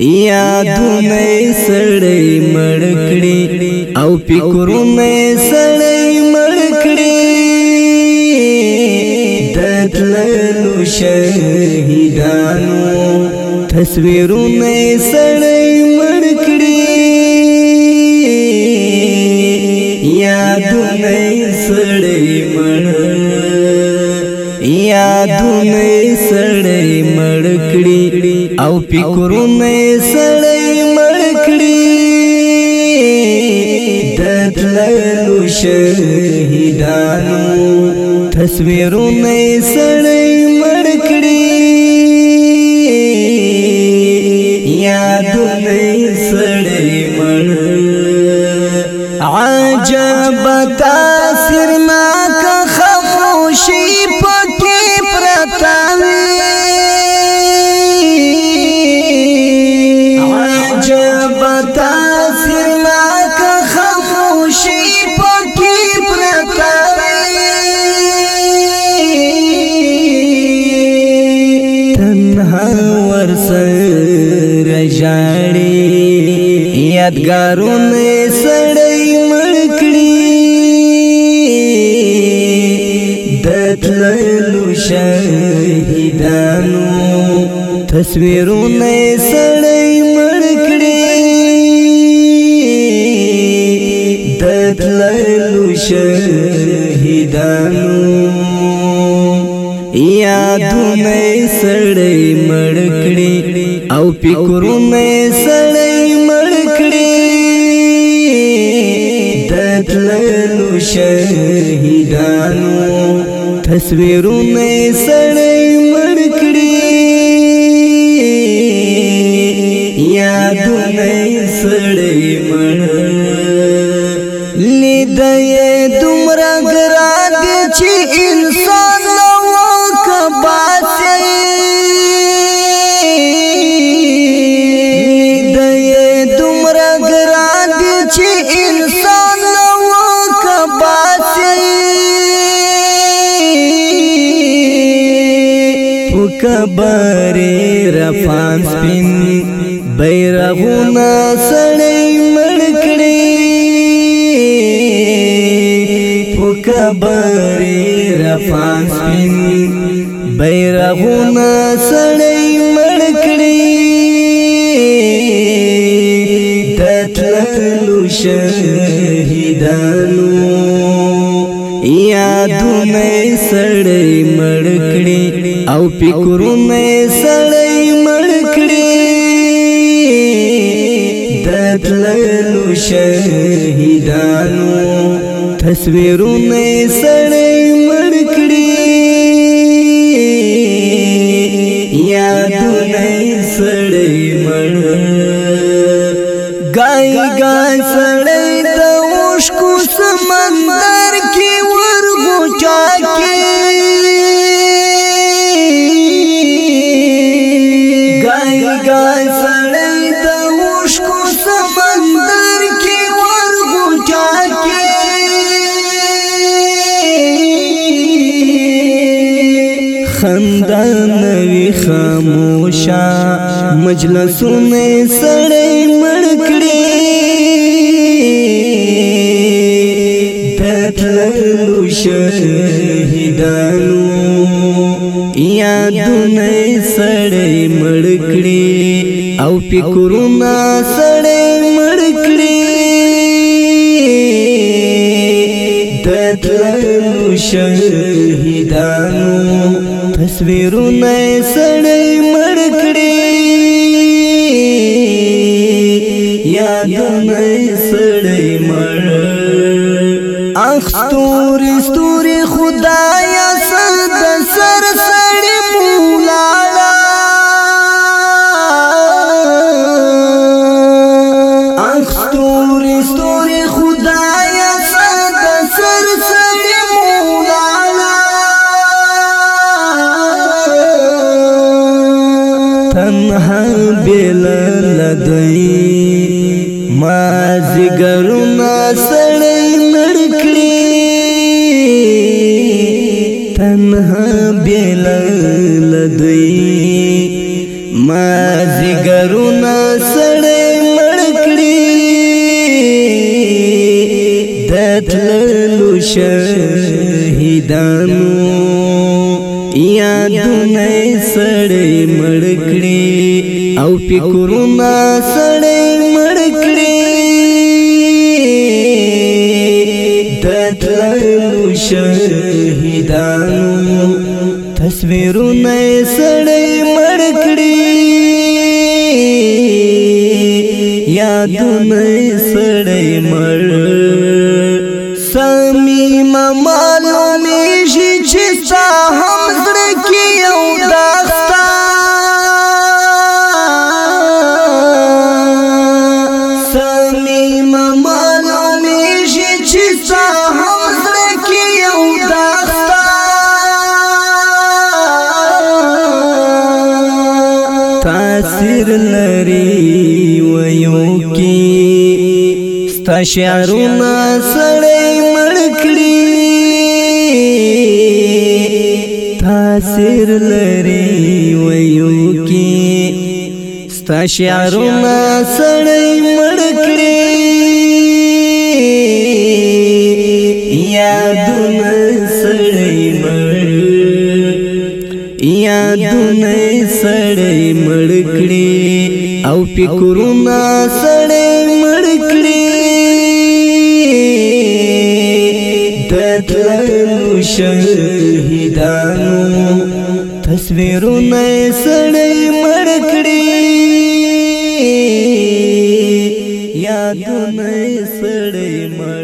یادونه سړی مړ کړي او فکرونه سړی مړ کړي دتللو شهیدانو تصویرونه سړی مړ کړي یادونه سړی مړ یادونه سړی مړ کړي او فکرونه سړی مړ کړی د تللو شهیدانو تصویرونه سړی مړ کړی یادونه سړی مړ عجبتا یادګارونه سړی مړ کړی د تللو شهیدانو تصویرونه سړی مړ کړی د تللو شهیدانو یادونه سړی مړ کړی او فکرونه سړی تتللو شهیدانو تصویرونه سړې قبر رفان سپین بیرغونه سړی مړ کړی په قبر رفان سپین بیرغونه سړی مړ کړی تتلو شهیدانو یادونه سړی مړ او فکرونه سړی مړ کړی دتللو شهیدانو تصویرونه سړی مړ کړی یادونه سړی مړ گای گای سړی د وښکو سمندر خدای سړی د وښکو سمندر کې ورغوټا کې خندا نوی خاموشا مجلسونه سړی مړ کړی تلو شهیدانو یادونه سړی مړ کړی فکرونه سړې مړ کړې د تلو شهیدانو تصویرونه سړې مړ کړې یادونه سړې مړ اخ ستوري ستوري خدای ما زګرونه سړی لړکړي تنها بیل لدوي ما زګرونه سړی لړکړي دتلو شهیدانو یادونه سړی مړکړي او فکرونه سړی شهیدانو تصویرونه سړی مړ کړی یادونه سړی مړ سمی مما تا شعرونه سړی مړ کړی تاثیر لري ویو کې ستا شعرونه سړی مړ کړی یادونه سړی مړ یادونه سړی مړ کړی او فکرونه سړی دتلو شهیدانو تصویرونه سړی مړ کړی یادونه سړی مړ